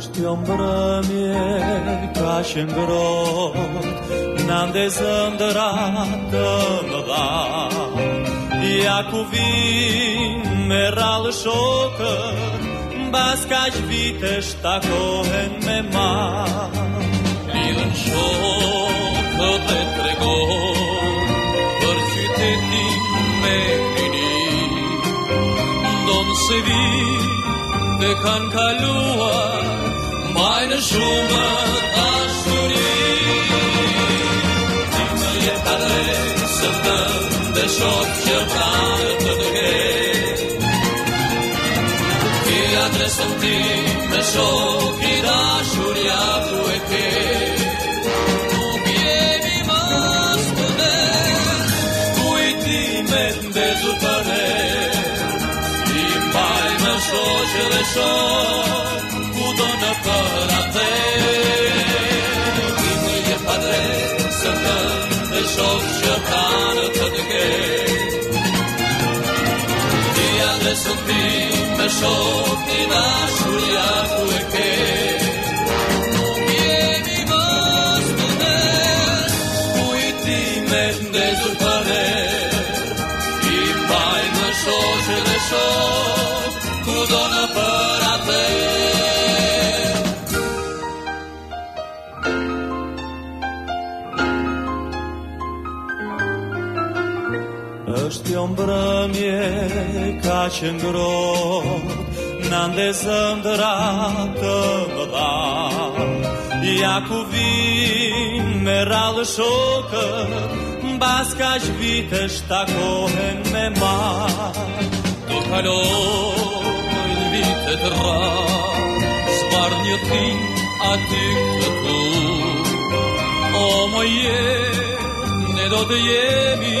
është jo mbrëmje ka që ngrot Në ndë zëndëra të më dha. Ja ku vin me rallë shokët Mbas ka që me ma. Lidhën shokët dhe tregon Për qytetin me një Ndonë se vitë dhe kanë kaluar Majnë shumë të ashuri. Ti më jetë adresë të dhe shokë që pranë të të ke Ti adresën ti me shokë i dashuria ku e ke shoqë dhe shokë, ku do në për atë. Ti më je padre, shokë që kanë të të ke. Ti adresën ti me shokë, ti dashuria ku e ke. Nuk jemi më student, ku i ti është jo mbrëmje ka që ngrot Në ndezëm dërat të më dha Ja ku vin me rallë shokët Mbas ka që vite shtakohen me ma Do kalon vite të ra Zbar një tim aty këtu O më je, ne do të jemi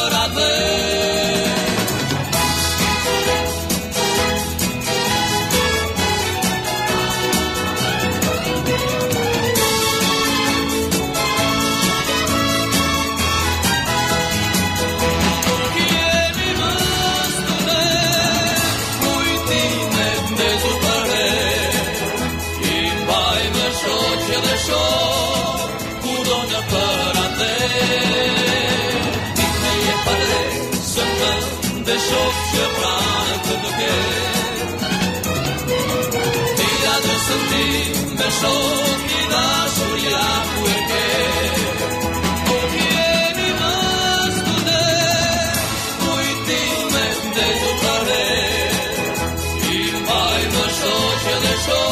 të duket me I